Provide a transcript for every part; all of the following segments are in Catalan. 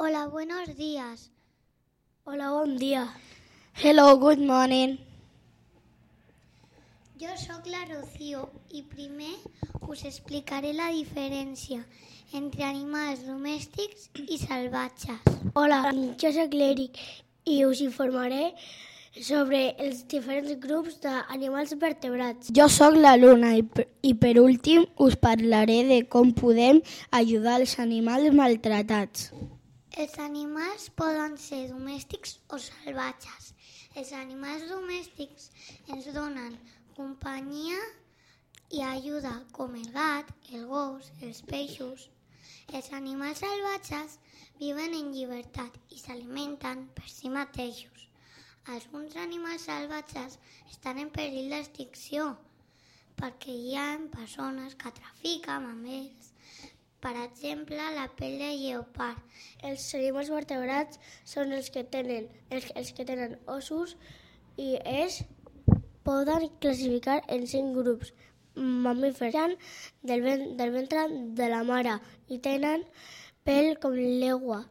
Hola, buenos días. Hola, bon dia. Hello, good morning. Jo sóc la Rocío i primer us explicaré la diferència entre animals domèstics i salvatges. Hola, jo sóc l'Eric i us informaré sobre els diferents grups d'animals vertebrats. Jo sóc la Luna i per, i per últim us parlaré de com podem ajudar els animals maltratats. Els animals poden ser domèstics o salvatges. Els animals domèstics ens donen companyia i ajuda, com el gat, el gos, els peixos. Els animals salvatges viuen en llibertat i s'alimenten per si mateixos. Alguns animals salvatges estan en perill d'extinció perquè hi ha persones que trafiquen amb ells. Per exemple, la pell de lleopard. Els animals vertebrats són els que tenen, els, els que tenen ossos i es poden classificar en cinc grups. Mamífers del, ven, del ventre de la mare i tenen pell com l'egua.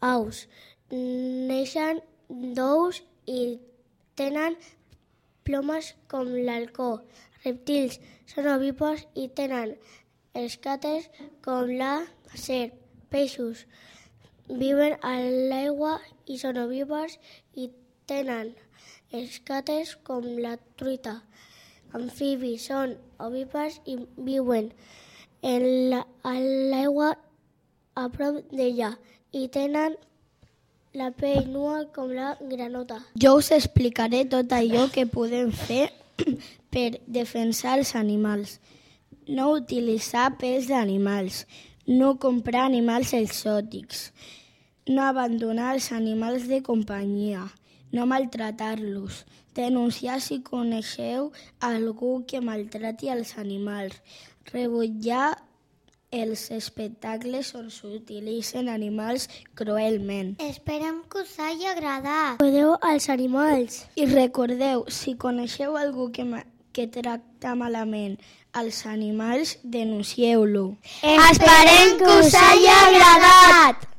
Aus neixen d'ous i tenen plomes com l'halcó. Reptils són ovípars i tenen escates com la serp. Peixos viuen a l'aigua i són ovípars i tenen escates com la truita. Amfibis són ovípars i viuen en l'aigua a prop d'ella i tenen la pell nua com la granota. Jo us explicaré tot allò que podem fer per defensar els animals. No utilitzar pels d'animals, no comprar animals exòtics, no abandonar els animals de companyia, no maltratar-los, denunciar si coneixeu algú que maltrati els animals, rebutjar els espectacles on s'utilitzen animals cruelment. Esperem que us hagi agradat. Cuideu als animals. I recordeu, si coneixeu algú que, que tracta malament els animals, denuncieu-lo. Esperem que us hagi agradat!